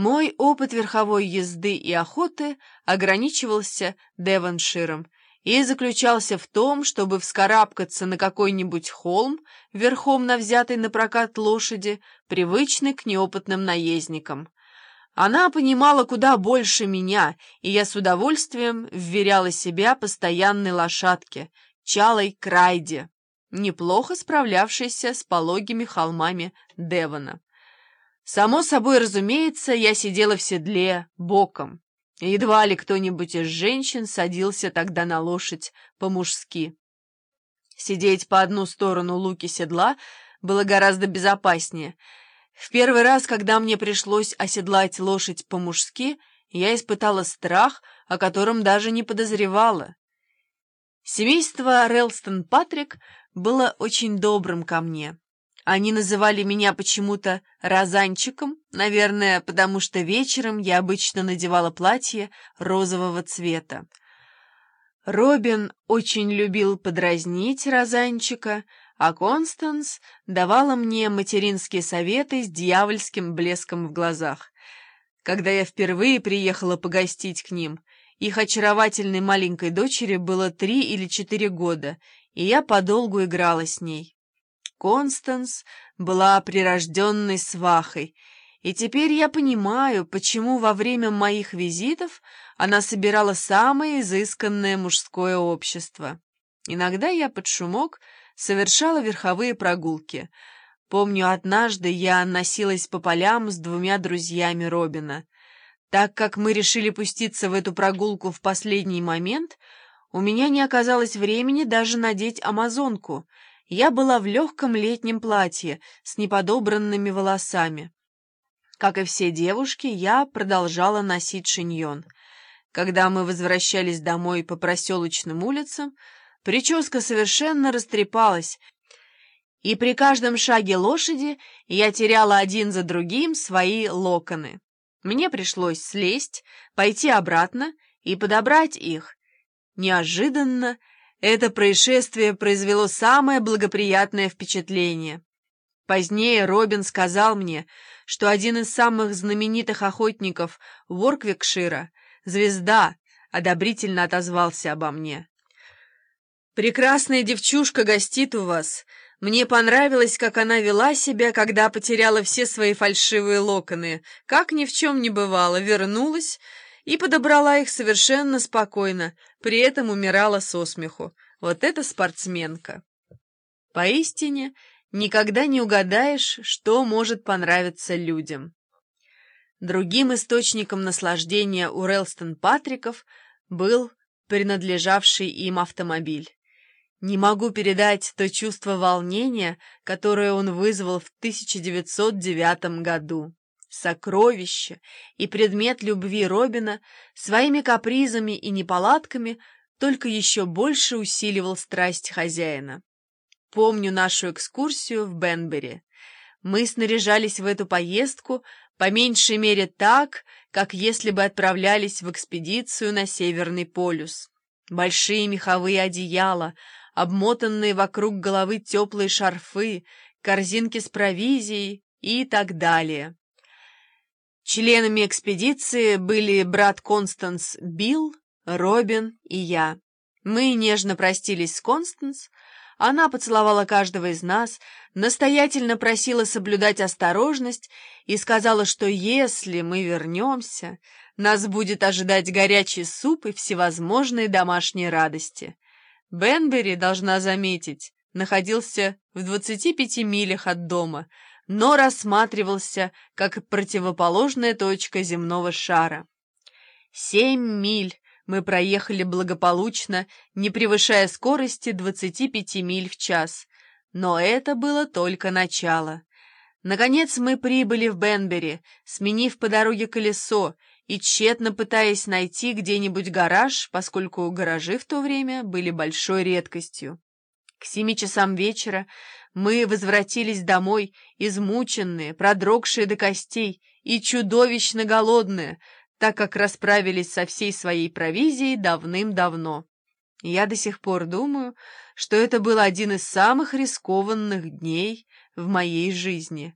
Мой опыт верховой езды и охоты ограничивался Девонширом и заключался в том, чтобы вскарабкаться на какой-нибудь холм, верхом на взятой на прокат лошади, привычной к неопытным наездникам. Она понимала куда больше меня, и я с удовольствием вверяла себя постоянной лошадке, чалой Крайде, неплохо справлявшейся с пологими холмами Девона. Само собой разумеется, я сидела в седле боком. Едва ли кто-нибудь из женщин садился тогда на лошадь по-мужски. Сидеть по одну сторону луки седла было гораздо безопаснее. В первый раз, когда мне пришлось оседлать лошадь по-мужски, я испытала страх, о котором даже не подозревала. Семейство Релстон Патрик было очень добрым ко мне. Они называли меня почему-то «розанчиком», наверное, потому что вечером я обычно надевала платье розового цвета. Робин очень любил подразнить розанчика, а Констанс давала мне материнские советы с дьявольским блеском в глазах. Когда я впервые приехала погостить к ним, их очаровательной маленькой дочери было три или четыре года, и я подолгу играла с ней. Констанс была прирожденной свахой, и теперь я понимаю, почему во время моих визитов она собирала самое изысканное мужское общество. Иногда я под шумок совершала верховые прогулки. Помню, однажды я носилась по полям с двумя друзьями Робина. Так как мы решили пуститься в эту прогулку в последний момент, у меня не оказалось времени даже надеть амазонку — я была в легком летнем платье с неподобранными волосами. Как и все девушки, я продолжала носить шиньон. Когда мы возвращались домой по проселочным улицам, прическа совершенно растрепалась, и при каждом шаге лошади я теряла один за другим свои локоны. Мне пришлось слезть, пойти обратно и подобрать их. Неожиданно это происшествие произвело самое благоприятное впечатление. Позднее Робин сказал мне, что один из самых знаменитых охотников Ворквикшира, звезда, одобрительно отозвался обо мне. «Прекрасная девчушка гостит у вас. Мне понравилось, как она вела себя, когда потеряла все свои фальшивые локоны. Как ни в чем не бывало, вернулась и подобрала их совершенно спокойно, при этом умирала со смеху. Вот это спортсменка! Поистине, никогда не угадаешь, что может понравиться людям. Другим источником наслаждения у Релстон Патриков был принадлежавший им автомобиль. Не могу передать то чувство волнения, которое он вызвал в 1909 году сокровище и предмет любви Робина своими капризами и неполадками только еще больше усиливал страсть хозяина. Помню нашу экскурсию в Бенбери. Мы снаряжались в эту поездку по меньшей мере так, как если бы отправлялись в экспедицию на Северный полюс. Большие меховые одеяла, обмотанные вокруг головы теплые шарфы, корзинки с провизией и так далее. Членами экспедиции были брат Констанс Билл, Робин и я. Мы нежно простились с Констанс, она поцеловала каждого из нас, настоятельно просила соблюдать осторожность и сказала, что если мы вернемся, нас будет ожидать горячий суп и всевозможные домашние радости. Бенбери, должна заметить, находился в 25 милях от дома — но рассматривался как противоположная точка земного шара. Семь миль мы проехали благополучно, не превышая скорости 25 миль в час, но это было только начало. Наконец мы прибыли в Бенбери, сменив по дороге колесо и тщетно пытаясь найти где-нибудь гараж, поскольку гаражи в то время были большой редкостью. К семи часам вечера мы возвратились домой, измученные, продрогшие до костей и чудовищно голодные, так как расправились со всей своей провизией давным-давно. Я до сих пор думаю, что это был один из самых рискованных дней в моей жизни.